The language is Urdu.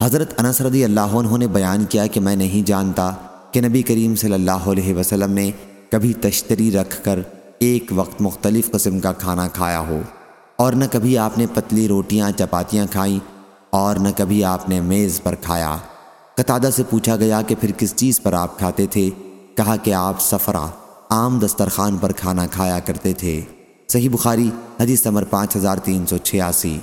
حضرت انس رضی اللہ عنہ نے بیان کیا کہ میں نہیں جانتا کہ نبی کریم صلی اللہ علیہ وسلم نے کبھی تشتری رکھ کر ایک وقت مختلف قسم کا کھانا کھایا ہو، اور نہ کبھی آپ نے پتلی روٹیاں، چپاتیاں کھائیں، اور نہ کبھی آپ نے میز پر کھایا۔ قطادہ سے پوچھا گیا کہ پھر کس چیز پر آپ کھاتے تھے؟ کہا کہ آپ سفرہ، عام دسترخوان پر کھانا کھایا کرتے تھے۔ صحیح بخاری، حدیث نمبر پانچ ہزار تین سو چھیاسی۔